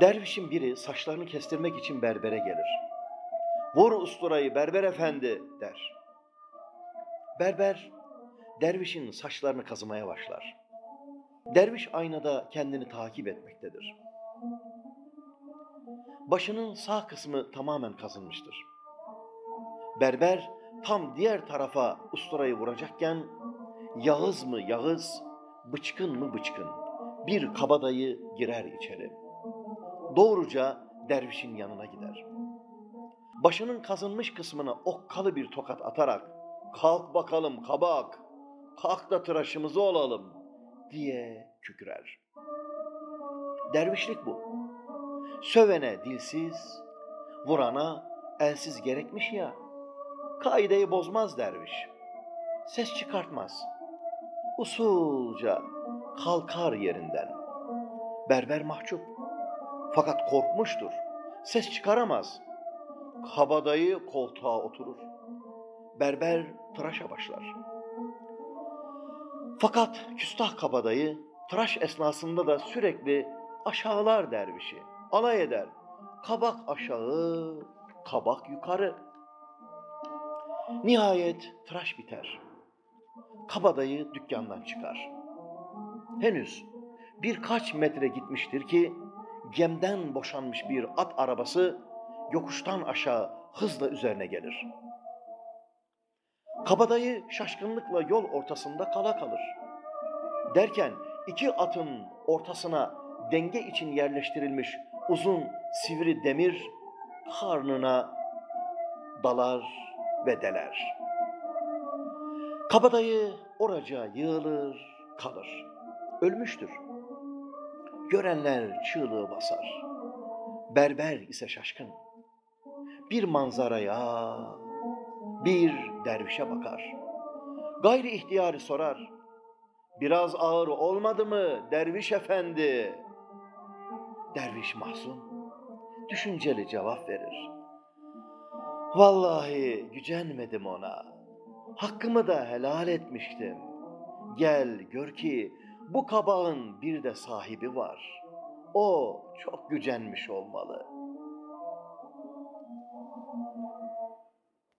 Dervişin biri saçlarını kestirmek için berbere gelir. Vur usturayı berber efendi der. Berber dervişin saçlarını kazımaya başlar. Derviş aynada kendini takip etmektedir. Başının sağ kısmı tamamen kazınmıştır. Berber tam diğer tarafa usturayı vuracakken Yağız mı Yağız, bıçkın mı bıçkın bir kabadayı girer içeri. Doğruca dervişin yanına gider. Başının kazınmış kısmına okkalı bir tokat atarak kalk bakalım kabak, kalk da tıraşımızı olalım diye kükrer. Dervişlik bu. Sövene dilsiz, vurana elsiz gerekmiş ya. Kaideyi bozmaz derviş. Ses çıkartmaz. Usulca kalkar yerinden. Berber mahcup. Fakat korkmuştur. Ses çıkaramaz. Kabadayı koltuğa oturur. Berber tıraşa başlar. Fakat küstah kabadayı tıraş esnasında da sürekli aşağılar dervişi. Alay eder. Kabak aşağı, kabak yukarı. Nihayet tıraş biter. Kabadayı dükkandan çıkar. Henüz birkaç metre gitmiştir ki gemden boşanmış bir at arabası yokuştan aşağı hızla üzerine gelir. Kabadayı şaşkınlıkla yol ortasında kala kalır. Derken iki atın ortasına denge için yerleştirilmiş uzun sivri demir karnına dalar ve deler. Kabadayı oraca yığılır, kalır. Ölmüştür. Görenler çığlığı basar. Berber ise şaşkın. Bir manzaraya, bir dervişe bakar. Gayri ihtiyarı sorar. Biraz ağır olmadı mı derviş efendi? Derviş mahzun, düşünceli cevap verir. Vallahi gücenmedim ona. Hakkımı da helal etmiştim. Gel gör ki bu kabağın bir de sahibi var. O çok gücenmiş olmalı.